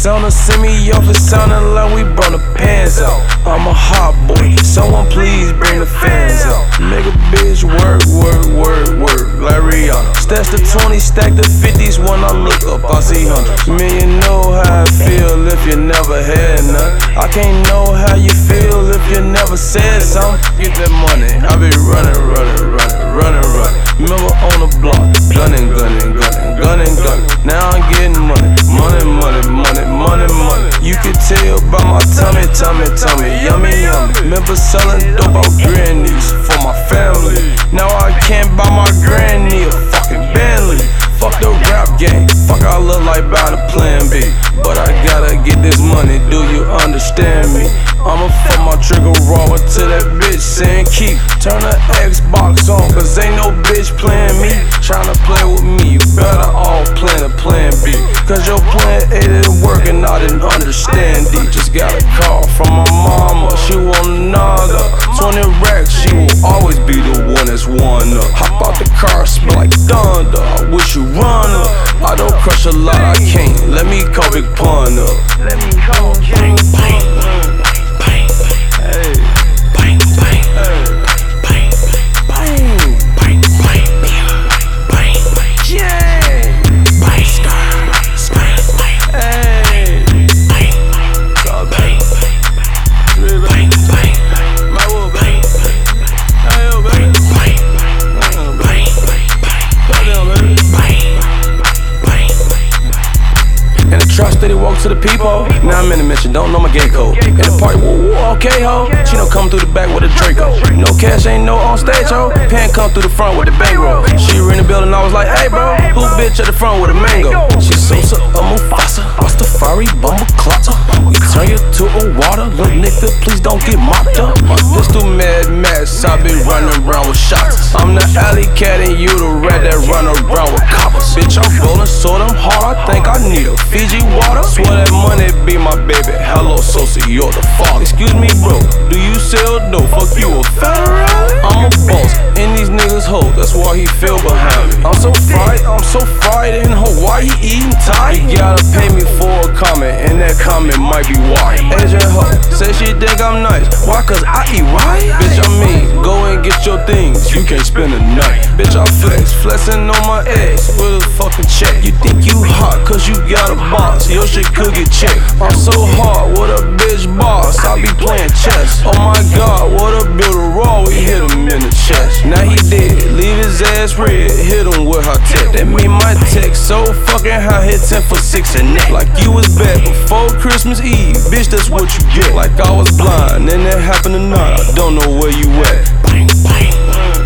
Sound send me off, it sounding like we brought the pants out. I'm a hot boy, someone please bring the fans out. Nigga, bitch, work, work, work, work, like Rihanna. Stash the 20, stack the 50s when I look up, I see hundreds. Man, you know how I feel if you never had none. I can't know how you feel if you never said something. Get that money, I be running, You can tell by my tummy, tummy, tummy, yummy, yummy. Remember selling dope out grannies for Lot, I can't. Let me call Big Pun up. Let me call Bang, walk to the people. Now I'm in the mission, don't know my gate code. In the party, woo woo, okay ho. She don't come through the back with a Draco. No cash, ain't no on stage ho. Pen come through the front with the bankroll. She ring the building, I was like, hey bro, who bitch at the front with a mango? She Sosa, a Mufasa, Rastafari, bumble clotter. We turn you to a water, little nigga, please don't get mopped up. My pistol mad mess, I be running around with shots. I'm the alley cat and you the rat that run around with coppers. Bitch, I'm rolling so damn hard, I think I need a Fiji water. Swear that money be my baby. Hello, Sosa, you're the father. Excuse me, bro, do you sell dope? Fuck you, a federal? I'm a boss, and these niggas hoes, that's why he feel behind me. I'm so fried, I'm so fried in Hawaii eating Thai. You gotta pay me for a comment, and that comment might be why. Asian hoe, say she think I'm nice. Why? Cause I eat right? Bitch, I mean, go and get your things, you can't spend a night. Bitch, I flex, flexing on my ex with a fucking check. You think you hot, cause you got a boss, your shit could get checked. I'm so hard, what a bitch boss, I be playing chess. Oh my god, what a builder ass red, hit him with her tech. That mean my text so fucking high, hit 10 for 6 and that. Like you was back before Christmas Eve, bitch, that's what you get. Like I was blind, and it happened tonight, I don't know where you at. Bang, bang, bang.